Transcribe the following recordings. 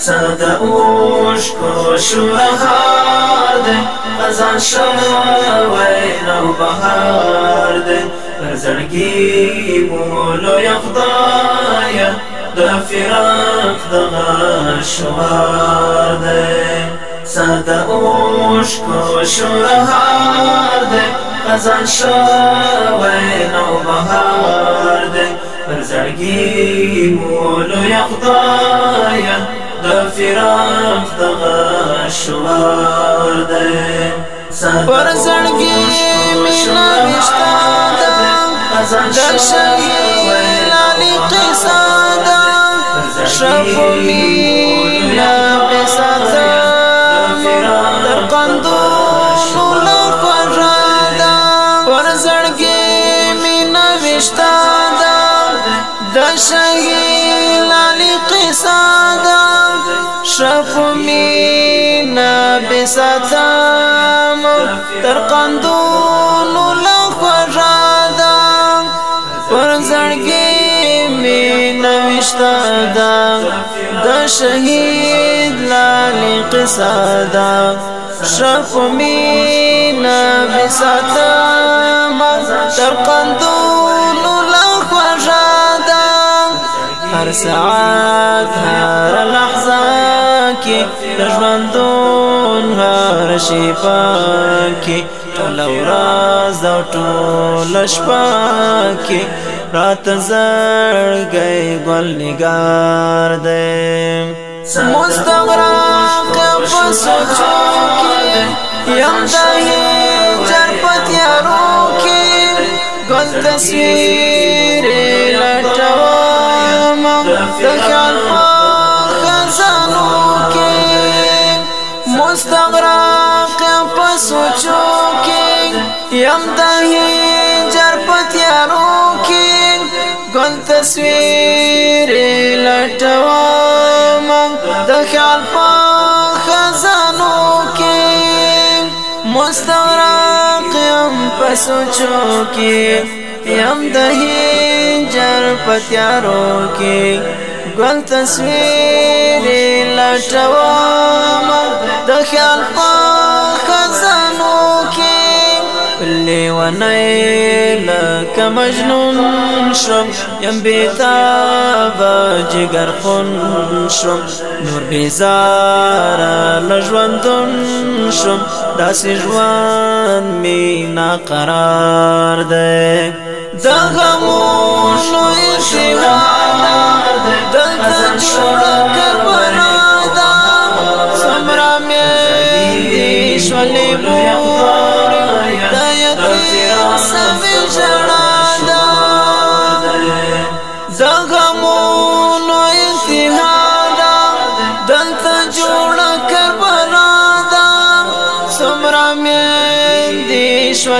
ساده اوش کو شوره خار دی خزان شوی نو بهار دی پر زړګي مو لویه خدایه د فراق دغه شعار دی ساده اوش کو شوره خار دی خزان شوی نو بهار دی پر زړګي مو لویه خدایه د فراق دغه شمار دی پر زړګي مینا مشتا ده درشنی لالي قصه ده شفونی نا بسر در قندو نولا خوژه ده پر زړګي مینا مشتا شهیل علی قصادا شفو مینا بساتام تر قندونو لخوشادم پر زڑگی مینا وشتادم دا شهید لالی قصادا شفو مینا بساتام تر قندونو هر ساعت هر لحظه کې د ژوندون هر شیبه کې ټول ورځ او ټول شپه کې رات زړګي ګل نگار دې مستغرق په سوچو کې یم دې چرپتیارو کې ګل تصویر یم دهی جر پتیارو کی گل تصویر لټوام د خیال په خزانو کې مستغرق یم په سوچو کې یم دهی جر پتیارو کې گل تصویر لټوام د خیال په لیوانی لکه مجنون شم یم بیتابا جگر خون شم نور بیزارا لجوندون شم داس جوان می ناقرار ده دغه مو شوی سیوار ده دغه جوړه کربلا ده سمرا می شولې بو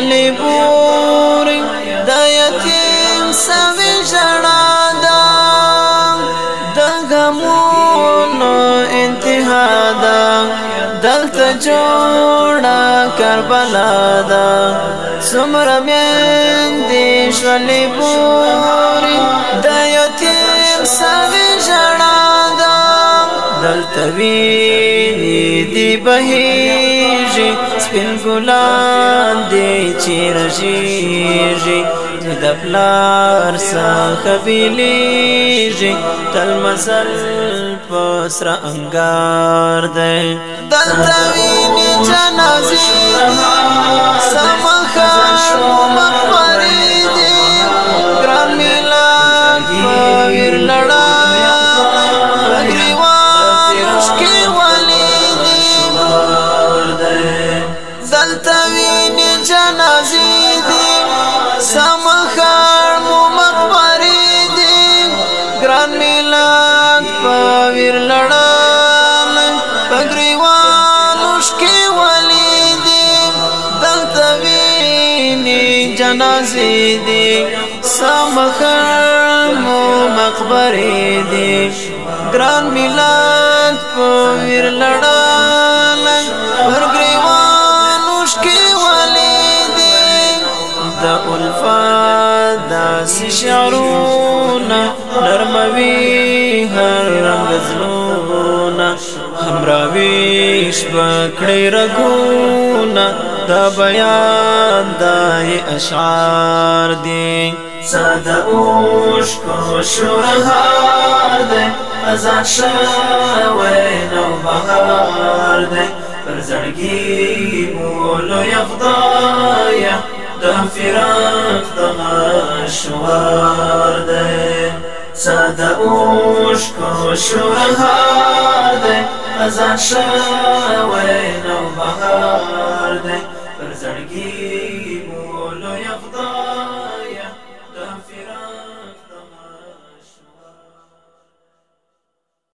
غلی بوري د یتیم سوي ژړا دا د غمونو انتها دا دلته جوړه کربلا دا سمره مندې شلې بوري د یتیم سوي ژړا دا دلته وی دی بهيږي سپین ګلان دی چیرږي د پلار څخه ویلېږي تل مسل پسر انګار دی دلته ویني جنازې سمخه جنازې دي سمخم مقبرې دي ګران ملاد په ویر لړل هر ګریوان مشکل ولې دي د الفاظ د شعرونه نرموي هر رنگ زلونه همراوي شپه کړې رګونه دا بیان دای اشعار دی ساده اوش کو شوهر دی ازاد شوی نو بهار دی پر زړګي مولو یخدایا د فراق دغه شوار دی ساده اوش کو شوهر دی ازاد شوی نو بهار